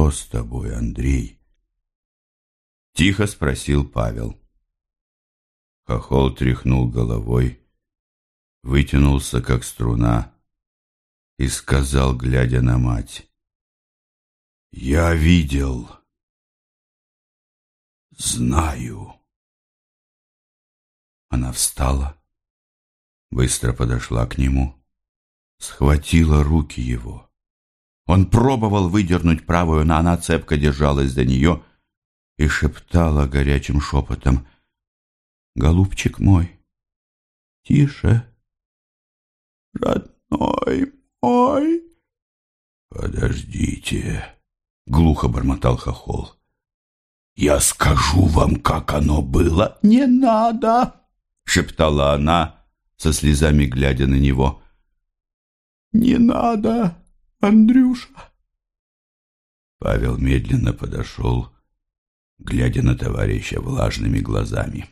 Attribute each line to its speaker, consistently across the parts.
Speaker 1: «Что с тобой, Андрей?» Тихо спросил Павел. Хохол тряхнул головой, вытянулся, как струна, и сказал, глядя на мать, «Я видел, знаю». Она встала, быстро подошла к нему, схватила руки его. Он пробовал выдернуть правую, но она цепко держалась за нее и шептала горячим шепотом, «Голубчик мой, тише, родной мой». «Подождите», — глухо бормотал Хохол. «Я скажу вам, как оно было». «Не надо!» шептала она, со слезами глядя на него. «Не надо, Андрюша!» Павел медленно подошел, глядя на товарища влажными глазами.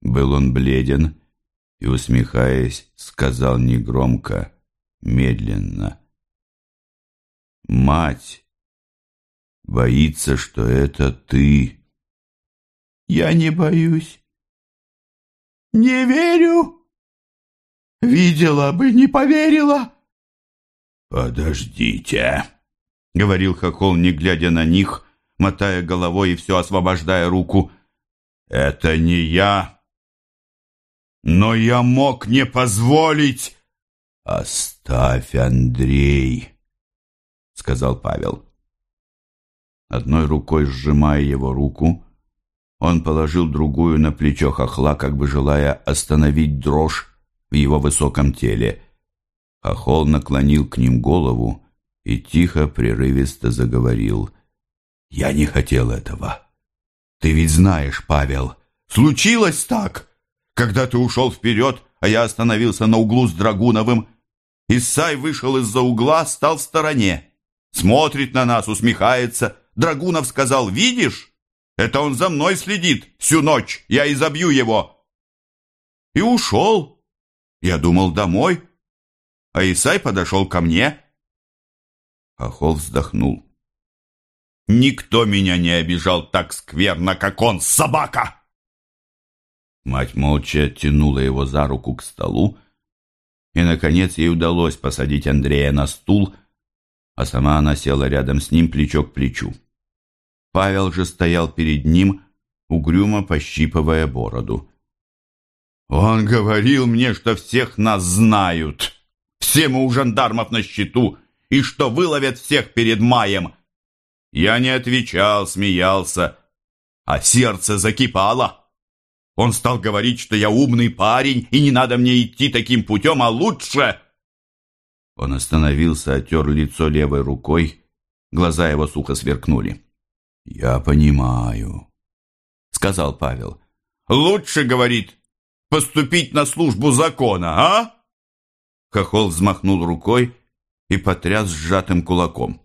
Speaker 1: Был он бледен и, усмехаясь, сказал негромко, медленно. «Мать боится, что это ты». «Я не боюсь. «Не верю!» «Видела бы, не поверила!»
Speaker 2: «Подождите!» — говорил Хохол, не глядя на них, мотая головой и все освобождая руку. «Это не я, но я мог не позволить!» «Оставь, Андрей!» — сказал Павел. Одной рукой сжимая его руку, он положил другую на плечо хохла, как бы желая остановить дрожь в его высоком теле. Хохол наклонил к ним голову и тихо, прерывисто заговорил. «Я не хотел этого. Ты ведь знаешь, Павел, случилось так, когда ты ушел вперед, а я остановился на углу с Драгуновым. Исай вышел из-за угла, стал в стороне. Смотрит на нас, усмехается. Драгунов сказал, видишь? Это он за мной следит всю ночь. Я изобью его. И ушел. Я думал домой. А Исай подошел ко мне. Ахол вздохнул. Никто меня не обижал так скверно, как он, собака! Мать молча тянула его за руку к столу, и, наконец, ей удалось посадить Андрея на стул, а сама она села рядом с ним плечо к плечу. Павел же стоял перед ним, угрюмо пощипывая бороду. «Он говорил мне, что всех нас знают. Все мы у жандармов на счету, и что выловят всех перед маем. Я не отвечал, смеялся, а сердце закипало. Он стал говорить, что я умный парень, и не надо мне идти таким путем, а лучше...» Он остановился, отер лицо левой рукой, глаза его сухо сверкнули. «Я понимаю», — сказал Павел. «Лучше, — говорит, — поступить на службу закона, а?» Хохол взмахнул рукой и потряс сжатым кулаком.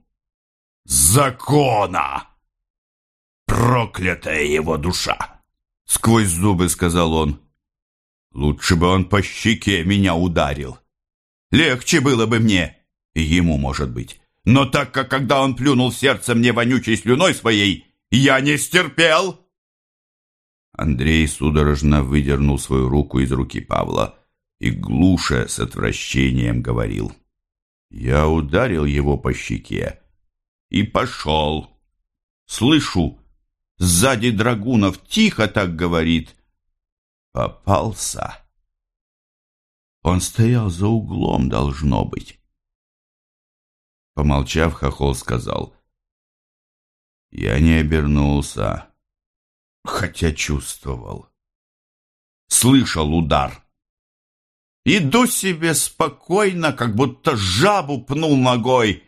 Speaker 2: «Закона! Проклятая его душа!» Сквозь зубы сказал он. «Лучше бы он по щеке меня ударил. Легче было бы мне, и ему, может быть. Но так как когда он плюнул в сердце мне вонючей слюной своей, я не стерпел!» Андрей судорожно выдернул свою руку из руки Павла и, глуше с отвращением, говорил. Я ударил его по щеке и пошел. Слышу, сзади Драгунов тихо так говорит. Попался. Он стоял за углом, должно быть. Помолчав, Хохол сказал. Я не обернулся, хотя чувствовал. Слышал удар. Иду себе спокойно, как будто жабу пнул ногой.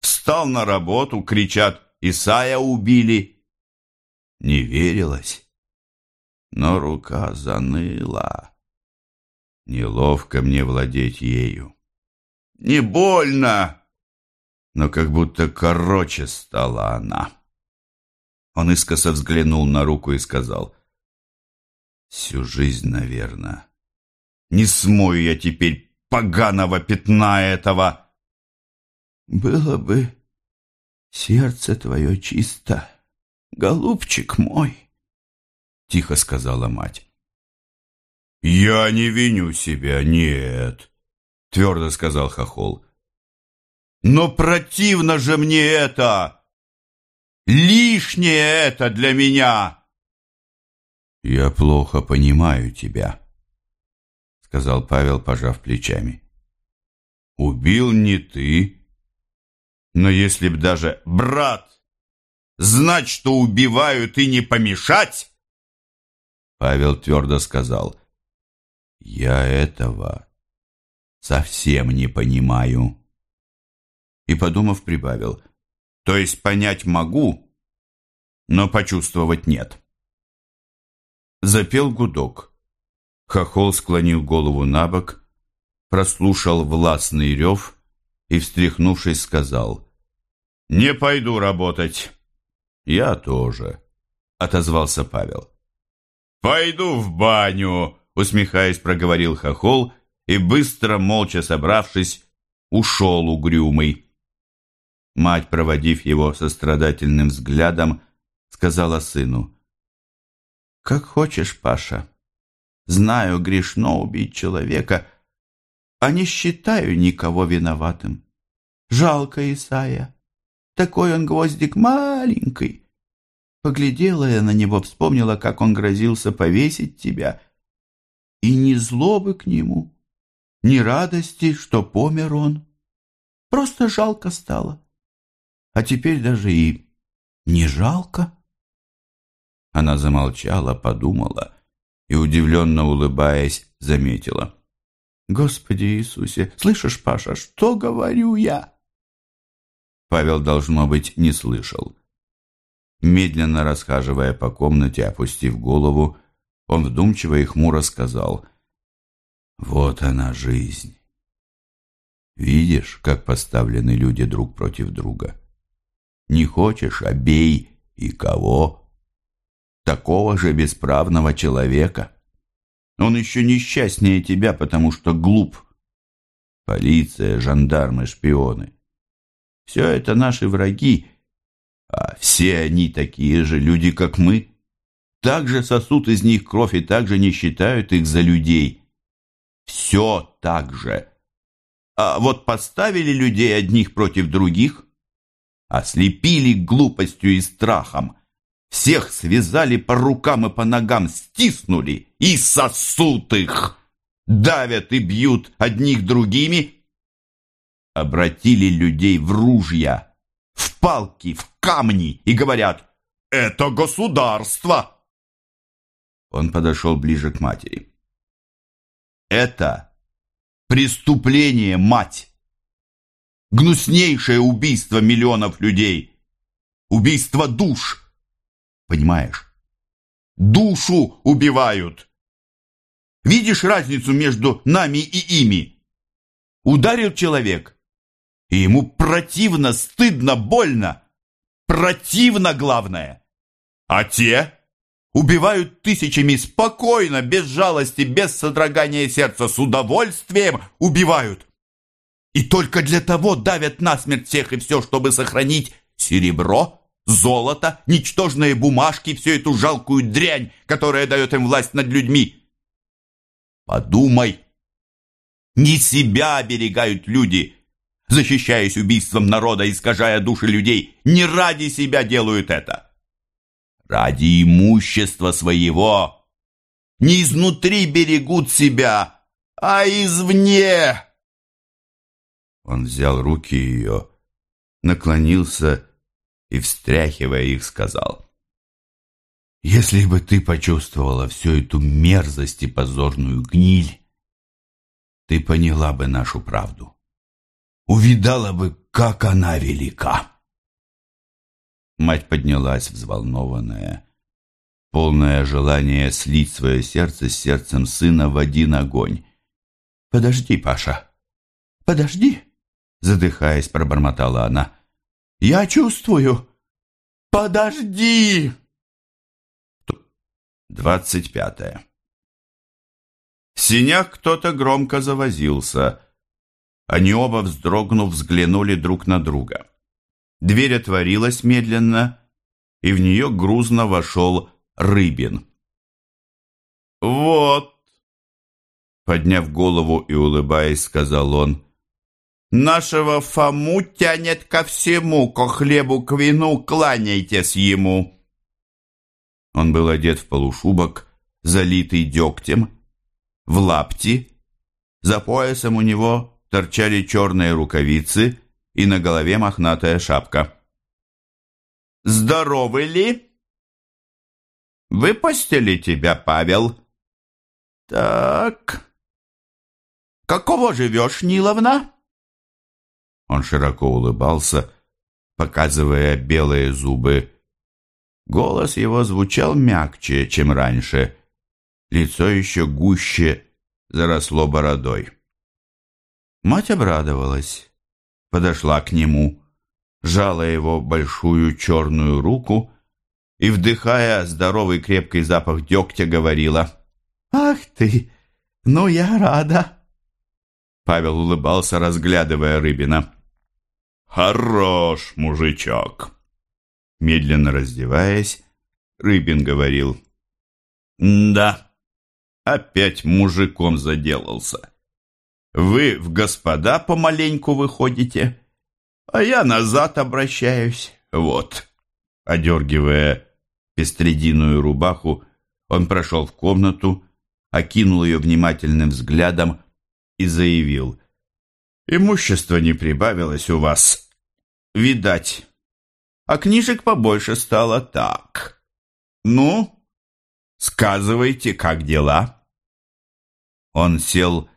Speaker 2: Встал на работу, кричат, Исая убили. Не верилось, но рука заныла. Неловко мне владеть ею. Не больно, но как будто короче стала она. Он искоса взглянул на руку и сказал, «Всю жизнь, наверное. Не смою я теперь поганого пятна этого». «Было бы
Speaker 1: «Сердце твое чисто, голубчик мой», — тихо сказала мать.
Speaker 2: «Я не виню себя, нет», — твердо сказал Хохол. «Но противно же мне это! Лишнее это для меня!»
Speaker 1: «Я плохо понимаю тебя», — сказал Павел, пожав плечами.
Speaker 2: «Убил не ты, но если б даже брат знать, что убивают и не помешать,
Speaker 1: Павел твердо сказал, «Я этого совсем не понимаю». И, подумав, прибавил, «То есть понять могу, но почувствовать нет». Запел гудок. Хохол склонил голову на бок, прослушал властный рев и, встряхнувшись, сказал, «Не пойду работать». «Я тоже», — отозвался Павел.
Speaker 2: «Пойду в баню», — усмехаясь, проговорил Хохол и, быстро, молча собравшись, ушел угрюмый.
Speaker 1: Мать, проводив его сострадательным взглядом, сказала сыну, «Как хочешь, Паша. Знаю, грешно убить человека, а не считаю никого виноватым. Жалко Исая. Такой он гвоздик маленький. Поглядела я на него, вспомнила, как он грозился повесить тебя. И ни злобы к нему, ни радости, что помер он. Просто жалко стало. А теперь даже и не жалко. Она замолчала, подумала и, удивленно улыбаясь, заметила. «Господи Иисусе! Слышишь, Паша, что говорю я?» Павел, должно быть, не слышал. Медленно расхаживая по комнате, опустив голову, он вдумчиво и хмуро сказал «Вот она жизнь. Видишь, как поставлены люди друг против друга? Не хочешь, а бей и кого?» Такого же бесправного человека. Он еще несчастнее тебя, потому что глуп. Полиция, жандармы, шпионы. Все это наши враги, а все они такие же люди, как мы. Так же сосут из них кровь и так же не считают их за людей. Все так же. А вот поставили людей одних против других, ослепили глупостью и страхом – всех связали по рукам и по ногам, стиснули и сосут их. Давят и бьют одних другими. Обратили людей в ружья, в палки, в камни и говорят «Это государство!» Он подошел ближе к матери. «Это преступление, мать! Гнуснейшее убийство миллионов людей! Убийство душ!» Понимаешь? Душу убивают. Видишь разницу между нами и ими? Ударил человек, и ему противно, стыдно, больно. Противно, главное. А те убивают тысячами спокойно, без жалости, без содрогания сердца, с удовольствием убивают. И только для того давят насмерть всех и все, чтобы сохранить серебро, золото, ничтожные бумажки, всю эту жалкую дрянь, которая дает им власть над людьми. Подумай. Не себя оберегают люди, защищаясь убийством народа, искажая души людей. Не ради себя делают это. Ради имущества своего. Не изнутри берегут себя, а извне. Он взял руки ее, наклонился и, встряхивая их, сказал, «Если бы ты почувствовала всю эту мерзость и позорную гниль, ты поняла бы нашу правду, увидала бы, как она велика». Мать поднялась, взволнованная, полное желание слить свое сердце с сердцем сына в один огонь. «Подожди, Паша, подожди!» Задыхаясь, пробормотала она. Я чувствую. Подожди!» Двадцать пятое. В синях кто-то громко завозился. Они оба, вздрогнув, взглянули друг на друга. Дверь отворилась медленно, и в нее грузно вошел Рыбин. «Вот!» Подняв голову и улыбаясь, сказал он, «Нашего Фому тянет ко всему, ко хлебу, к вину, кланяйтесь ему!» Он был одет в полушубок, залитый дегтем, в лапти. За поясом у него торчали черные рукавицы и на голове мохнатая шапка. «Здоровы ли?» «Выпустили тебя, Павел?» «Так...» «Какого живешь, Ниловна?» Он широко улыбался, показывая белые зубы. Голос его звучал мягче, чем раньше. Лицо еще гуще заросло бородой. Мать обрадовалась, подошла к нему, жала его большую черную руку и, вдыхая здоровый крепкий запах дегтя, говорила «Ах ты, ну я рада!» Павел улыбался, разглядывая Рыбина. «Хорош, мужичок!» Медленно раздеваясь, Рыбин говорил. «Да, опять мужиком заделался. Вы в господа помаленьку выходите, а я назад обращаюсь. Вот». Одергивая пестрединую рубаху, он прошел в комнату, окинул ее внимательным взглядом и заявил. «Имущество не прибавилось у вас. Видать. А книжек побольше стало так. Ну, сказывайте, как дела?» Он сел,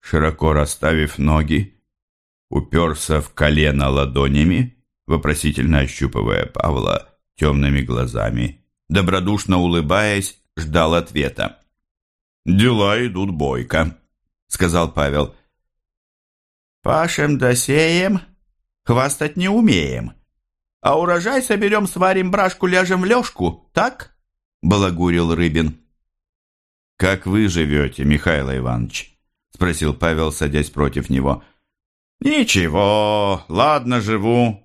Speaker 1: широко расставив ноги, уперся в колено ладонями, вопросительно ощупывая Павла темными глазами, добродушно улыбаясь, ждал ответа. «Дела идут бойко», — сказал Павел. «Пашем досеем, хвастать не умеем, а урожай соберем, сварим брашку, ляжем в лёжку, так?» — балагурил Рыбин. «Как вы живете, Михаил Иванович?» — спросил Павел, садясь против него. «Ничего, ладно живу.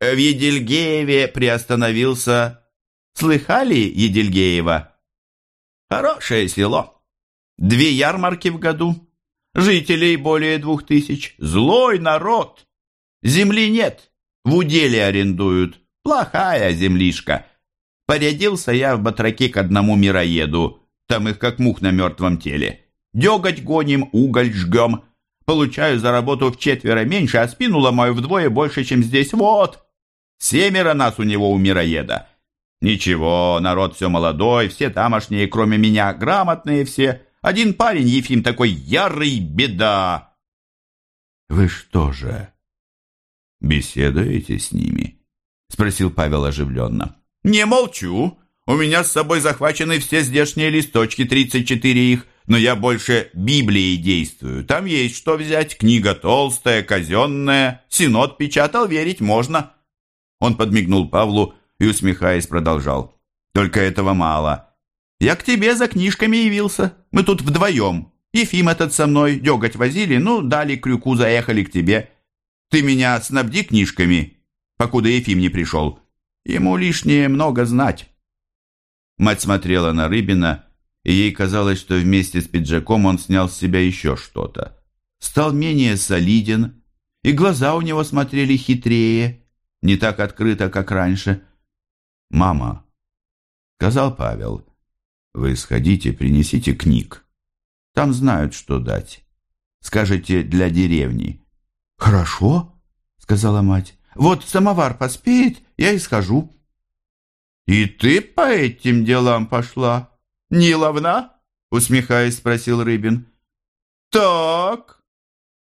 Speaker 1: В Едельгееве приостановился. Слыхали Едельгеева? Хорошее село. Две ярмарки в году. Жителей более двух тысяч. Злой народ. Земли нет. В уделе арендуют. Плохая землишка. Порядился я в батраке к одному мироеду. Там их как мух на мертвом теле. Деготь гоним, уголь жгем. Получаю за работу в четверо меньше, а спину ломаю вдвое больше, чем здесь. Вот. Семеро нас у него у мироеда. Ничего, народ все молодой, все тамошние, кроме меня, грамотные все. Один парень, Ефим, такой ярый беда. Вы что же, беседуете с ними? Спросил Павел оживленно. Не молчу. У меня с собой захвачены все здешние листочки, 34 их, но я больше Библией действую. Там есть что взять, книга толстая, казенная, синод печатал, верить можно. Он подмигнул Павлу и, усмехаясь, продолжал. Только этого мало. Я к тебе за книжками явился. Мы тут вдвоем. Ефим этот со мной, деготь возили, ну, дали крюку, заехали к тебе. Ты меня снабди книжками, покуда Ефим не пришел. Ему лишнее много знать. Мать смотрела на Рыбина, и ей казалось, что вместе с пиджаком он снял с себя еще что-то. Стал менее солиден, и глаза у него смотрели хитрее, не так открыто, как раньше. «Мама», — сказал Павел, — «вы сходите, принесите книг. Там знают, что дать. Скажете, для деревни». «Хорошо», — сказала мать. «Вот самовар поспеет, я и схожу». «И ты по этим делам пошла, Ниловна?» усмехаясь, спросил Рыбин. «Так,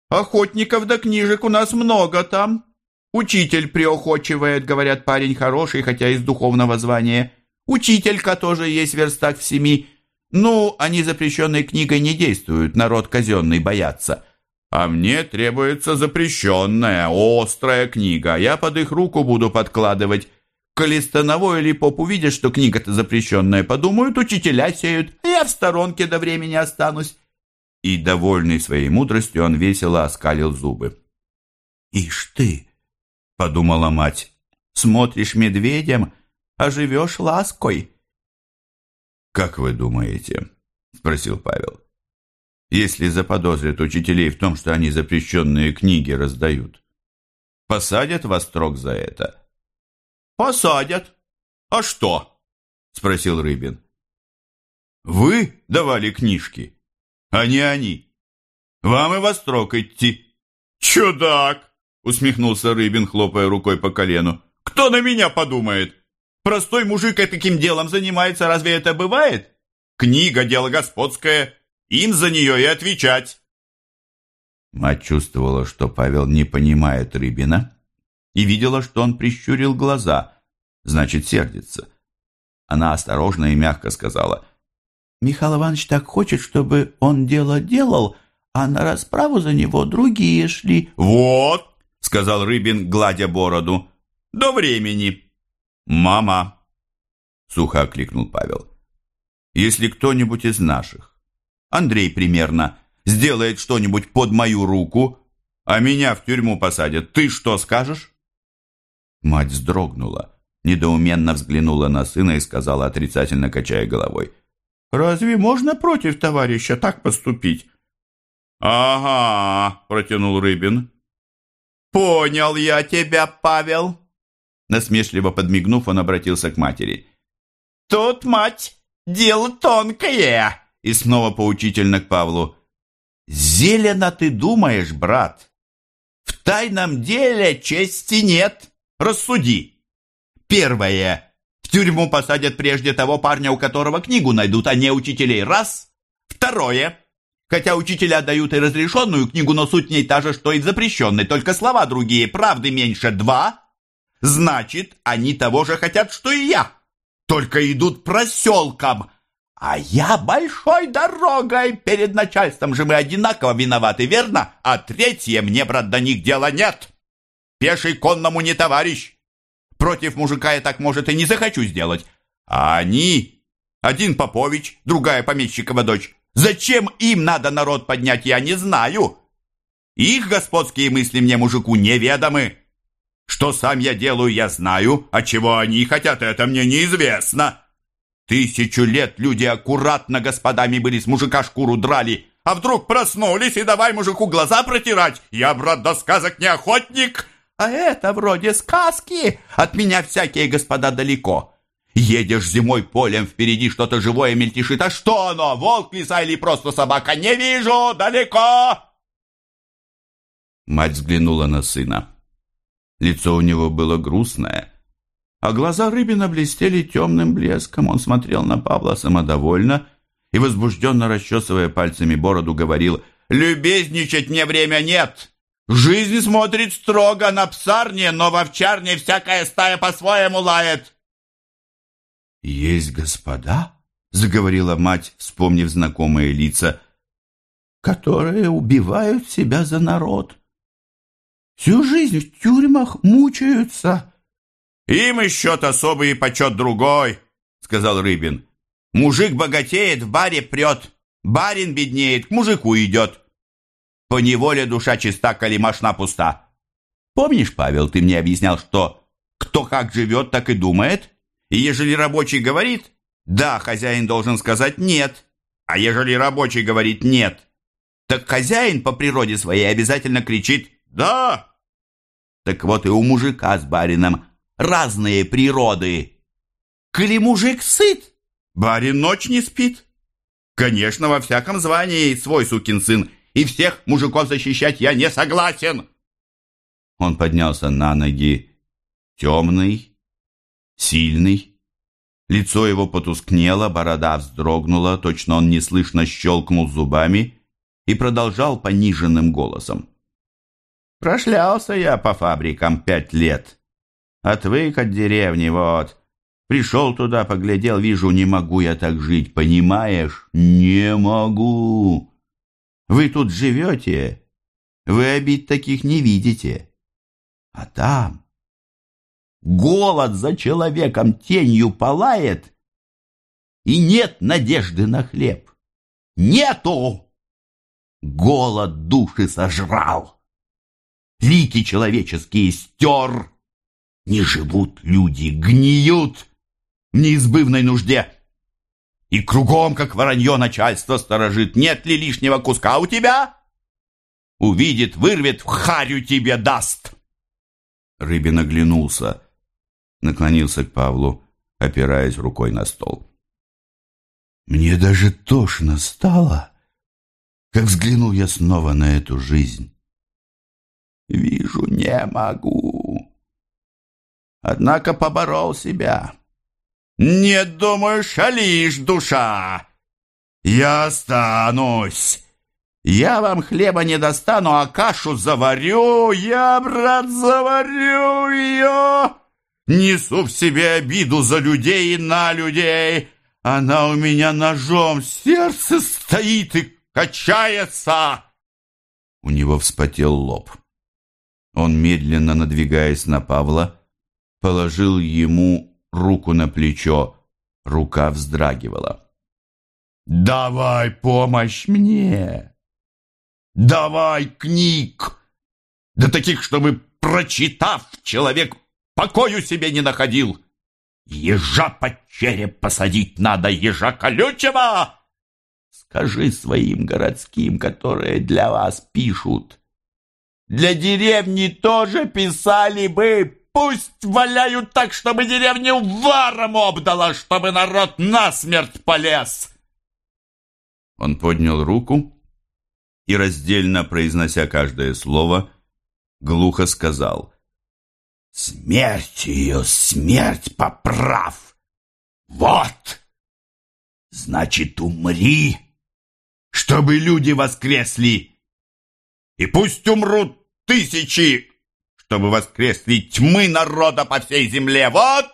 Speaker 1: охотников до книжек у нас много там. Учитель приохочивает, говорят, парень хороший, хотя из духовного звания. Учителька тоже есть верстак в семи. Ну, они запрещенной книгой не действуют, народ казенный боятся. А мне требуется запрещенная, острая книга. Я под их руку буду подкладывать. Коли или поп увидят, что книга-то запрещенная, подумают, учителя сеют, я в сторонке до времени останусь. И, довольный своей мудростью, он весело оскалил зубы. «Ишь ты!» — подумала мать. Смотришь медведем, а живешь лаской.
Speaker 2: «Как вы думаете?» – спросил Павел. «Если заподозрят учителей в том, что они запрещенные книги раздают, посадят вас строк за это?»
Speaker 1: «Посадят. А что?» – спросил Рыбин.
Speaker 2: «Вы давали книжки, а не они. Вам и во строк идти».
Speaker 1: «Чудак!» – усмехнулся Рыбин, хлопая рукой по колену. «Кто на меня подумает? Простой мужик таким делом занимается, разве это бывает? Книга – дело господское, им за нее и отвечать».
Speaker 2: Мать чувствовала, что Павел не понимает Рыбина, и видела, что он прищурил глаза, значит, сердится. Она осторожно и мягко сказала, «Михаил Иванович так хочет, чтобы он дело делал, а на расправу за него другие шли».
Speaker 1: «Вот!» — сказал Рыбин, гладя бороду. «До времени!» «Мама!» — сухо окликнул Павел. «Если кто-нибудь из наших, Андрей примерно, сделает что-нибудь под мою руку, а меня в тюрьму посадят, ты что скажешь?» Мать вздрогнула, недоуменно взглянула на сына и сказала, отрицательно качая головой. «Разве можно против товарища так поступить?» «Ага», — протянул Рыбин. «Понял я тебя, Павел!» Насмешливо подмигнув, он обратился к матери. «Тут, мать, дело тонкое!» И снова поучительно к Павлу. «Зелено ты думаешь, брат? В тайном деле чести нет!» Рассуди. Первое. В тюрьму посадят прежде того парня, у которого книгу найдут, а не учителей. Раз. Второе. Хотя учителя дают и разрешенную книгу, но суть в ней та же, что и запрещенной, только слова другие, правды меньше. Два. Значит, они того же хотят, что и я. Только идут проселком. А я большой дорогой. Перед начальством же мы одинаково виноваты, верно? А третье, мне, брат, до них дела нет. Пеший конному не товарищ. Против мужика я так, может, и не захочу сделать. А они... Один Попович, другая помещикова дочь. Зачем им надо народ поднять, я не знаю. Их господские мысли мне, мужику, неведомы. Что сам я делаю, я знаю, а чего они хотят, это мне неизвестно. Тысячу лет люди аккуратно господами были, с мужика шкуру драли, а вдруг проснулись и давай мужику глаза протирать. Я, брат, до сказок не охотник, а это вроде сказки. От меня всякие господа далеко. Едешь зимой полем, впереди что-то живое мельтешит. А что оно, волк, лиса или просто собака? Не вижу, далеко!» Мать взглянула на сына. Лицо у него было грустное, а глаза Рыбина блестели темным блеском. Он смотрел на Павла самодовольно и, возбужденно расчесывая пальцами бороду, говорил «Любезничать мне время нет!» Жизнь смотрит строго на псарне, но в овчарне всякая стая по-своему лает.
Speaker 2: «Есть господа?» — заговорила мать, вспомнив знакомые лица, «которые убивают себя за народ. Всю жизнь в тюрьмах мучаются».
Speaker 1: «Им и счет особый и почет другой», — сказал Рыбин. «Мужик богатеет, в баре прет, барин беднеет, к мужику идет». По неволе душа чиста, калимашна пуста. Помнишь, Павел, ты мне объяснял, что кто как живет, так и думает? И ежели рабочий говорит «да», хозяин должен сказать «нет». А ежели рабочий говорит «нет», так хозяин по природе своей обязательно кричит «да». Так вот и у мужика с барином разные природы. Коли мужик сыт, барин ночь не спит. Конечно, во всяком звании свой сукин сын и всех мужиков защищать я не согласен!» Он поднялся на ноги, темный, сильный. Лицо его потускнело, борода вздрогнула, точно он неслышно щелкнул зубами и продолжал пониженным голосом. «Прошлялся я по фабрикам пять лет. Отвык от деревни, вот. Пришел туда, поглядел, вижу, не могу я так жить, понимаешь? Не могу. Вы тут живете, вы обид таких не видите. А там голод за человеком тенью палает, и нет надежды на хлеб. Нету! Голод души сожрал, лики человеческие стер,
Speaker 2: не живут люди, гниют в неизбывной нужде. И кругом, как воронье, начальство сторожит. Нет ли лишнего куска у тебя? Увидит, вырвет, в харю тебе даст. Рыбин оглянулся, наклонился к Павлу, опираясь рукой на стол.
Speaker 1: Мне даже тошно стало, как взглянул я снова на эту жизнь.
Speaker 2: Вижу, не могу. Однако поборол себя. Не думаю, шалишь, душа. Я останусь. Я вам хлеба не достану, а кашу заварю. Я, брат, заварю ее. Несу в себе обиду за людей и на людей. Она у меня ножом сердце стоит и качается.
Speaker 1: У него вспотел лоб. Он, медленно надвигаясь на Павла, положил ему руку на плечо. Рука вздрагивала.
Speaker 2: «Давай помощь мне! Давай книг! Да таких, чтобы, прочитав, человек покою себе не находил! Ежа под череп посадить надо, ежа колючего! Скажи своим городским, которые для вас пишут, для деревни тоже писали бы. Пусть валяют так, чтобы деревню варом обдала, чтобы народ насмерть полез.
Speaker 1: Он поднял руку и, раздельно произнося каждое слово, глухо сказал
Speaker 2: «Смерть ее, смерть поправ! Вот! Значит, умри, чтобы люди воскресли!» И пусть умрут тысячи, чтобы воскресли тьмы народа по всей земле. Вот!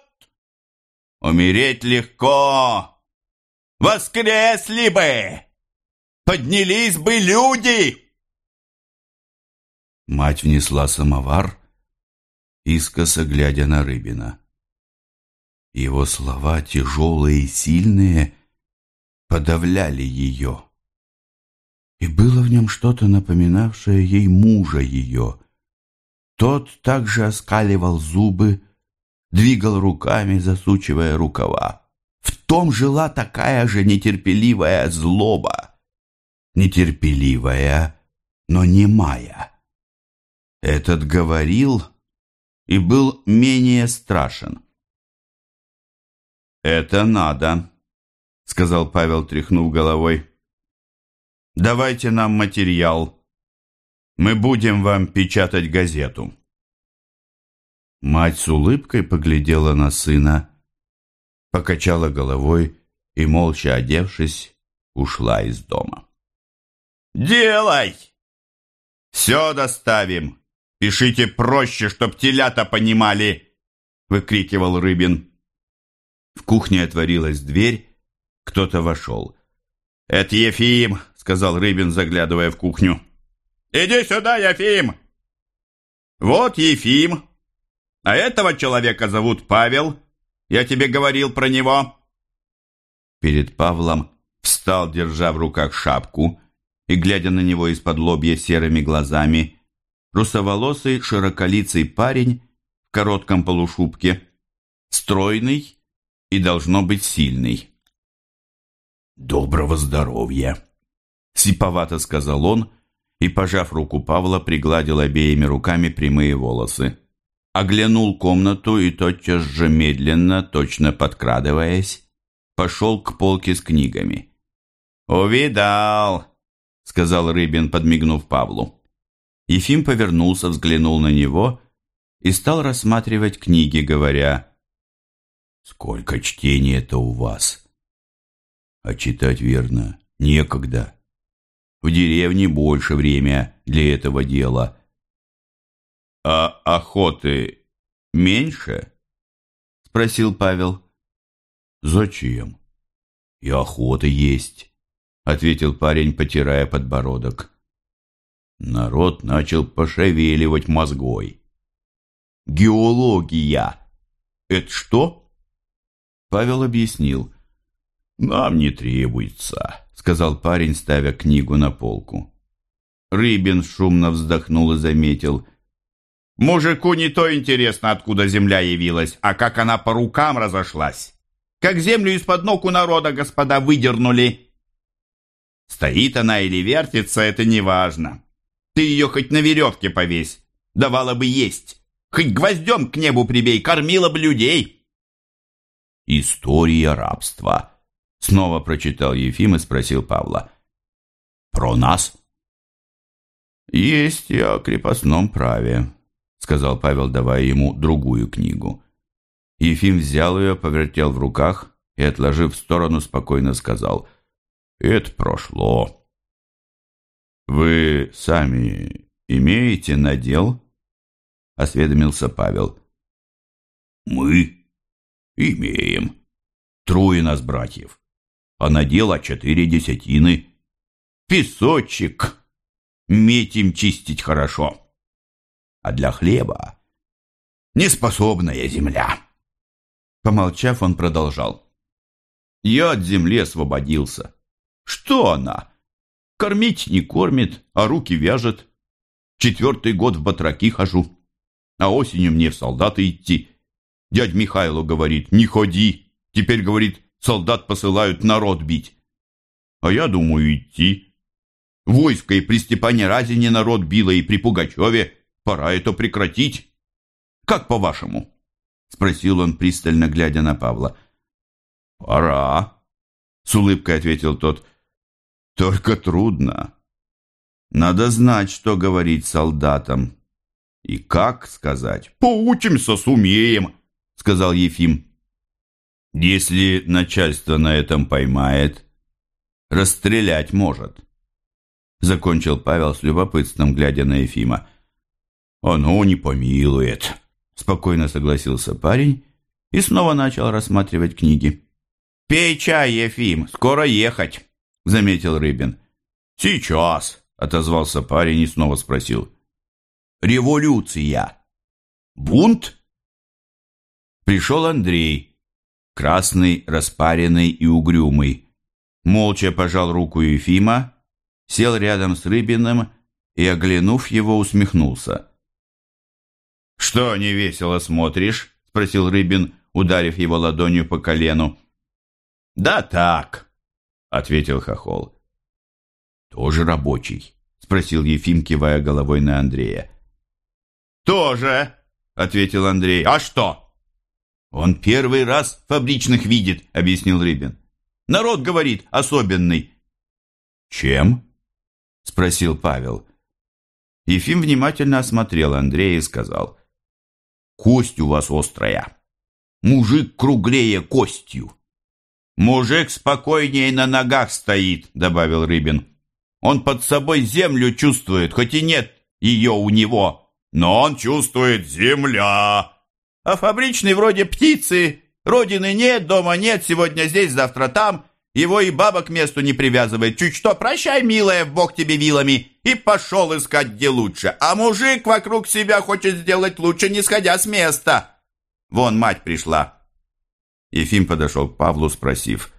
Speaker 2: Умереть легко. Воскресли бы! Поднялись бы люди!»
Speaker 1: Мать внесла самовар, искоса глядя на Рыбина. Его слова, тяжелые и сильные, подавляли ее и было в нем что-то напоминавшее ей мужа ее. Тот также оскаливал зубы, двигал руками, засучивая рукава. В том жила такая же нетерпеливая злоба. Нетерпеливая, но не немая. Этот говорил и был менее страшен.
Speaker 2: «Это надо», — сказал Павел, тряхнув головой. Давайте нам материал. Мы будем вам печатать газету».
Speaker 1: Мать с улыбкой поглядела на сына, покачала головой и, молча одевшись, ушла из дома.
Speaker 2: «Делай! Все доставим! Пишите проще, чтоб телята понимали!» — выкрикивал Рыбин.
Speaker 1: В кухне отворилась дверь, кто-то вошел.
Speaker 2: «Это Ефим!» Сказал Рыбин, заглядывая в кухню. «Иди сюда, Ефим!» «Вот Ефим. А этого человека зовут Павел. Я тебе говорил про него».
Speaker 1: Перед Павлом встал, держа в руках шапку и, глядя на него из-под лобья серыми глазами, русоволосый широколицый парень в коротком полушубке, стройный и, должно быть, сильный.
Speaker 2: «Доброго здоровья!»
Speaker 1: Сиповато сказал он и, пожав руку Павла, пригладил обеими руками прямые волосы. Оглянул комнату и тотчас же медленно, точно подкрадываясь, пошел к полке с книгами.
Speaker 2: «Увидал!» — сказал Рыбин, подмигнув Павлу.
Speaker 1: Ефим повернулся, взглянул на него и стал рассматривать книги, говоря, «Сколько чтения-то у вас!» «А читать верно некогда!» В деревне больше время для этого дела.
Speaker 2: А охоты меньше? Спросил Павел.
Speaker 1: Зачем? И охота есть, ответил парень, потирая подбородок. Народ начал пошевеливать мозгой.
Speaker 2: Геология. Это что?
Speaker 1: Павел объяснил.
Speaker 2: Нам не требуется сказал парень, ставя книгу на полку. Рыбин шумно вздохнул и заметил. Мужику не то интересно, откуда земля явилась, а как она по рукам разошлась. Как землю из-под ног у народа, господа, выдернули. Стоит она или вертится, это не важно. Ты ее хоть на веревке повесь, давала бы есть. Хоть гвоздем к небу прибей, кормила бы людей.
Speaker 1: История рабства. Снова прочитал Ефим и спросил Павла. Про нас? Есть и о крепостном праве, сказал Павел, давая ему другую книгу. Ефим взял ее, повертел в руках и, отложив в сторону, спокойно сказал, «Это прошло». «Вы сами имеете надел?» — осведомился Павел. «Мы имеем. Трое нас братьев, а надела четыре десятины. Песочек, метим чистить хорошо. А для хлеба неспособная земля». Помолчав, он продолжал. «Я от земли освободился. Что она? Кормить не кормит, а руки вяжет. Четвертый год в батраки хожу, а осенью мне в солдаты идти. Дядь Михайло говорит, не ходи. Теперь, говорит, солдат посылают народ бить. А я думаю идти. Войско и при Степане Разине народ било, и при Пугачеве. Пора это прекратить. Как по-вашему?» Спросил он, пристально глядя на Павла. «Пора», — с улыбкой ответил тот. «Только трудно. Надо знать, что говорить солдатам. И как сказать? Поучимся, сумеем», — сказал Ефим. «Если начальство на этом поймает, расстрелять может», — закончил Павел с любопытством, глядя на Ефима. «Оно не помилует», Спокойно согласился парень и снова начал рассматривать книги. «Пей чай, Ефим, скоро ехать», — заметил Рыбин. «Сейчас», — отозвался парень и снова спросил. «Революция. Бунт?» Пришел Андрей, красный, распаренный и угрюмый. Молча пожал руку Ефима, сел рядом с Рыбиным и, оглянув его, усмехнулся. «Что невесело смотришь?» — спросил Рыбин, ударив его ладонью по колену. «Да так», — ответил Хохол. «Тоже рабочий?» — спросил Ефим, кивая головой на Андрея. «Тоже», — ответил Андрей. «А что?» «Он первый раз фабричных видит», — объяснил Рыбин. «Народ, говорит, особенный». «Чем?» — спросил Павел. Ефим внимательно осмотрел Андрея и сказал кость у вас острая. Мужик круглее костью. Мужик спокойнее на ногах стоит, добавил Рыбин. Он под собой землю чувствует, хоть и нет ее у него, но он чувствует земля. А фабричный вроде птицы, родины нет, дома нет, сегодня здесь, завтра там, его и баба к месту не привязывает. Чуть что, прощай, милая, в бок тебе вилами. И пошел искать где лучше. А мужик вокруг себя хочет сделать лучше, не сходя с места. Вон мать пришла. Ефим подошел к Павлу, спросив.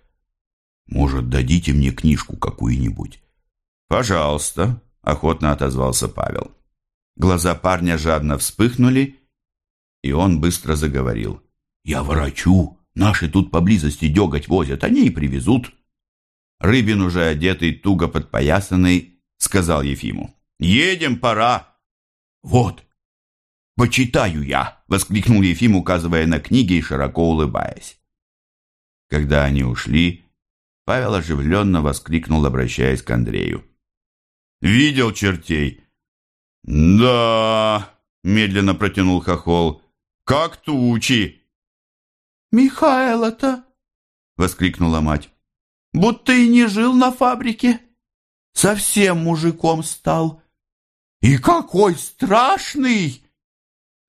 Speaker 1: «Может, дадите мне книжку какую-нибудь?» «Пожалуйста», — охотно отозвался Павел. Глаза парня жадно вспыхнули, и он быстро заговорил. «Я ворочу, Наши тут поблизости деготь возят, они и привезут. Рыбин, уже одетый, туго подпоясанный, сказал Ефиму. «Едем, пора!» «Вот, почитаю я!» — воскликнул Ефим, указывая на книги и широко улыбаясь. Когда они ушли, Павел оживленно воскликнул, обращаясь к Андрею. «Видел чертей?» «Да!» — медленно протянул Хохол. «Как тучи!»
Speaker 3: «Михайло-то!» — воскликнула мать. «Будто и не жил на фабрике. Совсем мужиком стал. И какой страшный!»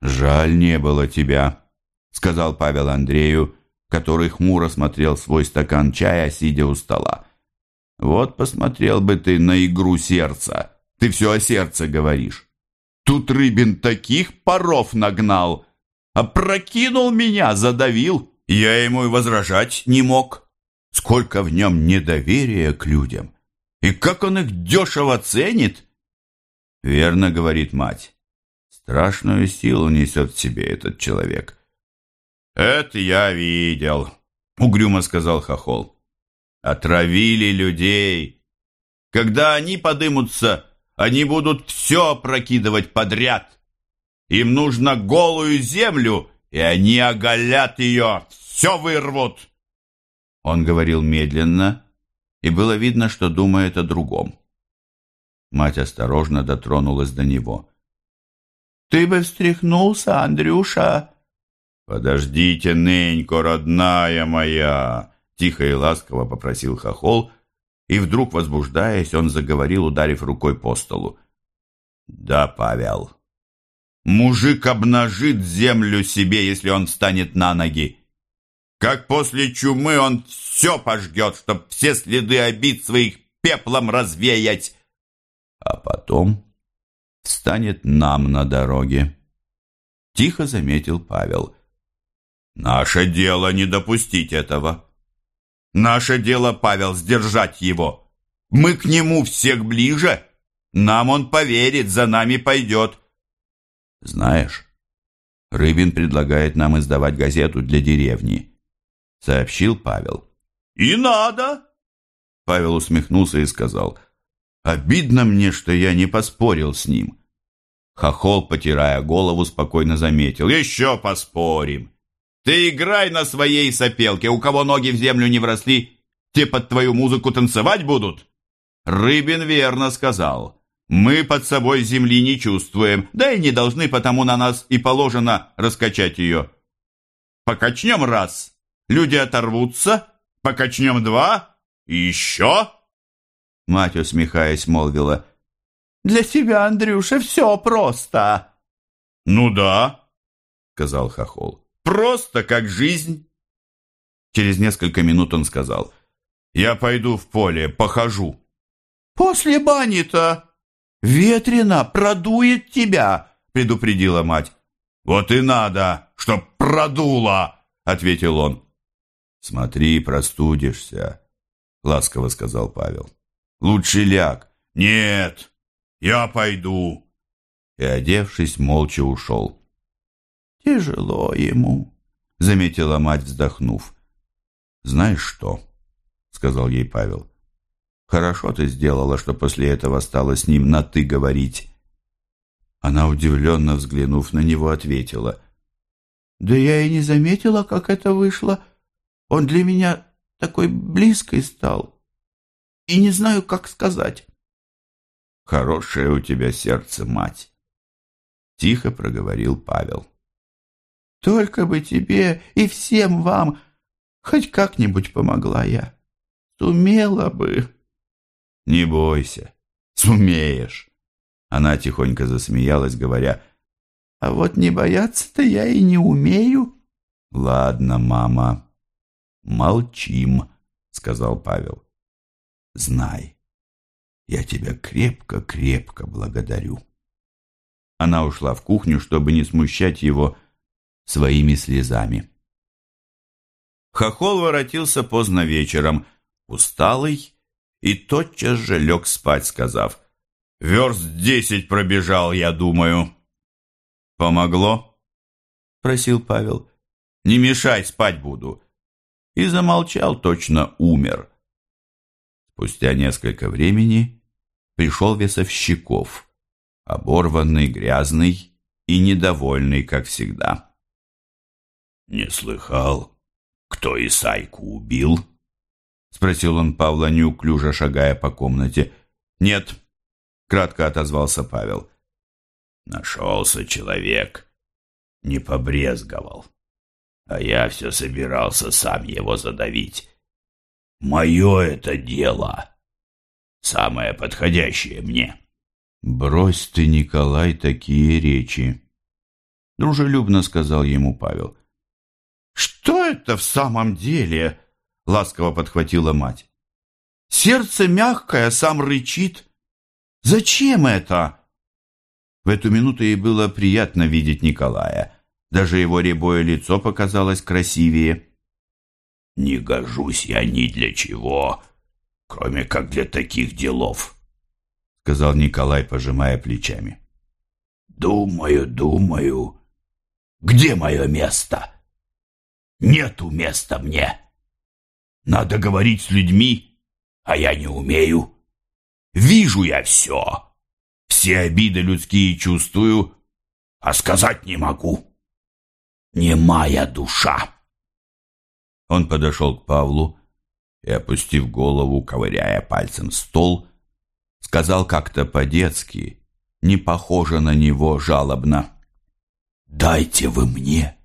Speaker 1: «Жаль не было тебя», — сказал Павел Андрею, который хмуро смотрел свой стакан чая, сидя у стола. «Вот посмотрел бы ты на игру сердца. Ты все о сердце говоришь. Тут Рыбин таких паров нагнал, опрокинул меня, задавил». Я ему и возражать не мог. Сколько в нем недоверия к людям. И как он их дешево ценит. Верно, говорит мать. Страшную силу несет в себе этот человек.
Speaker 2: «Это я видел», — угрюмо сказал Хохол. «Отравили людей. Когда они подымутся, они будут все опрокидывать подряд. Им нужно голую землю, и они оголят ее, все вырвут».
Speaker 1: Он говорил медленно, и было видно, что думает о другом. Мать осторожно дотронулась до него. «Ты бы встряхнулся, Андрюша!»
Speaker 2: «Подождите, ненько, родная моя!» Тихо и ласково попросил Хохол, и вдруг, возбуждаясь, он заговорил, ударив рукой по столу. «Да, Павел, мужик обнажит землю себе, если он встанет на ноги. Как после чумы он все пожгет, чтоб все следы обид своих пеплом развеять.
Speaker 1: А потом станет нам на дороге. Тихо заметил Павел.
Speaker 2: Наше дело не допустить этого. Наше дело, Павел, сдержать его. Мы к нему всех ближе. Нам он поверит, за нами пойдет.
Speaker 1: Знаешь, Рыбин предлагает нам издавать газету для деревни сообщил Павел.
Speaker 2: «И надо!»
Speaker 1: Павел усмехнулся и сказал. «Обидно мне, что я не поспорил с ним». Хохол, потирая голову, спокойно заметил.
Speaker 2: «Еще поспорим. Ты играй на своей сопелке. У кого ноги в землю не вросли, те под твою музыку танцевать будут?» Рыбин верно сказал. «Мы под собой земли не чувствуем, да и не должны, потому на нас и положено раскачать ее. Покачнем раз, Люди оторвутся, покачнем два и еще.
Speaker 1: Мать, усмехаясь, молвила. Для тебя, Андрюша, все просто.
Speaker 2: Ну да, сказал Хохол. Просто как жизнь. Через несколько минут он сказал. Я пойду в поле, похожу.
Speaker 3: После бани-то ветрено, продует тебя, предупредила мать.
Speaker 2: Вот и надо, чтоб продуло, ответил он.
Speaker 1: «Смотри, простудишься», — ласково сказал Павел. «Лучше ляг».
Speaker 2: «Нет, я пойду».
Speaker 1: И, одевшись, молча ушел.
Speaker 3: «Тяжело ему», — заметила мать, вздохнув.
Speaker 1: «Знаешь что?» — сказал ей Павел. «Хорошо ты сделала, что после этого стала с ним на «ты» говорить». Она, удивленно взглянув на него, ответила.
Speaker 3: «Да я и не заметила, как это вышло». Он для меня такой близкий стал. И не знаю, как сказать.
Speaker 1: Хорошее у тебя сердце, мать. Тихо проговорил Павел.
Speaker 3: Только бы тебе и всем вам хоть как-нибудь помогла я. Сумела бы.
Speaker 1: Не бойся, сумеешь. Она тихонько засмеялась, говоря,
Speaker 3: «А вот не бояться-то я и не умею».
Speaker 1: «Ладно, мама, «Молчим», — сказал Павел. «Знай, я тебя крепко-крепко благодарю». Она ушла в кухню, чтобы не смущать его своими слезами.
Speaker 2: Хохол воротился поздно вечером, усталый, и тотчас же лег спать, сказав, «Верст десять пробежал, я думаю». «Помогло?» — просил Павел. «Не мешай, спать буду и замолчал, точно умер. Спустя несколько времени пришел Весовщиков, оборванный, грязный и недовольный, как всегда. «Не слыхал, кто Исайку убил?» — спросил он Павла, неуклюже шагая по комнате. «Нет», — кратко отозвался Павел. «Нашелся человек, не побрезговал а я все собирался сам его задавить. Мое это дело, самое подходящее мне.
Speaker 1: «Брось ты, Николай, такие речи!» Дружелюбно сказал ему Павел.
Speaker 3: «Что это в самом деле?» Ласково подхватила мать. «Сердце мягкое, сам рычит. Зачем это?»
Speaker 1: В эту минуту ей было приятно видеть Николая. Даже его рябое лицо показалось красивее.
Speaker 2: «Не гожусь я ни для чего, кроме как для таких делов», — сказал Николай, пожимая плечами.
Speaker 3: Думаю, думаю, где мое место? Нету места мне. Надо говорить с людьми, а я не умею. Вижу я все. Все обиды людские чувствую, а сказать не могу. Не моя душа.
Speaker 1: Он подошел к Павлу и, опустив голову, ковыряя пальцем стол, сказал как-то по-детски, не похоже на него жалобно.
Speaker 3: «Дайте вы мне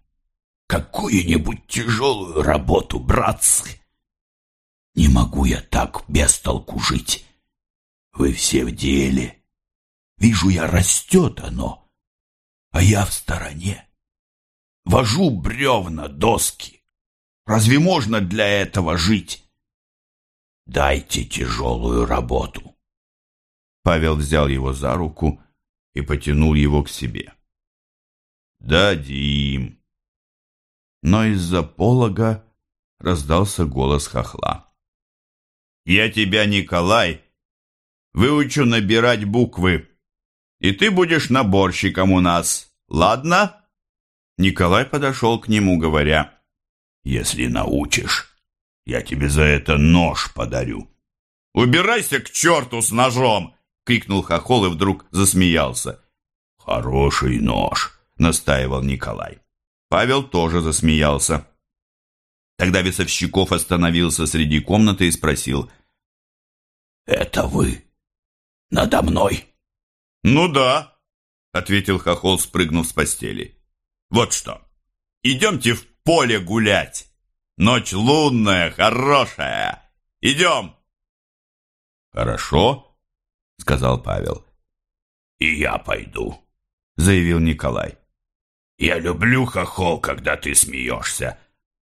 Speaker 3: какую-нибудь тяжелую работу, братцы. Не могу я так без толку жить. Вы все в деле. Вижу я, растет оно, а я в стороне. Вожу бревна, доски. Разве можно для этого жить? Дайте тяжелую работу.
Speaker 1: Павел взял его за руку и потянул его к себе. «Дадим!» Но из-за полога раздался голос хохла. «Я тебя, Николай, выучу набирать буквы, и ты будешь наборщиком у нас, ладно?» Николай подошел к нему, говоря,
Speaker 3: «Если научишь, я тебе за это нож подарю».
Speaker 1: «Убирайся к черту с ножом!» — крикнул хохол и вдруг засмеялся.
Speaker 3: «Хороший нож!» — настаивал Николай.
Speaker 1: Павел тоже засмеялся. Тогда Весовщиков остановился среди комнаты и спросил.
Speaker 3: «Это вы надо мной?»
Speaker 1: «Ну да», — ответил Хохол, спрыгнув с постели. «Вот что, идемте в поле гулять. Ночь лунная, хорошая. Идем!»
Speaker 3: «Хорошо», — сказал Павел. «И я пойду», — заявил Николай. «Я люблю, хохол, когда ты смеешься».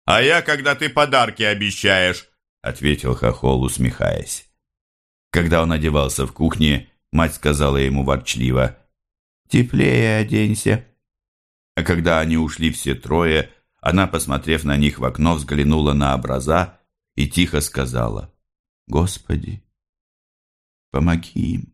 Speaker 1: «А я, когда ты подарки обещаешь», — ответил хохол, усмехаясь. Когда он одевался в кухне, мать сказала ему ворчливо, «Теплее оденься». А когда они ушли все трое, она, посмотрев на них в окно, взглянула на образа и тихо сказала, «Господи, помоги им».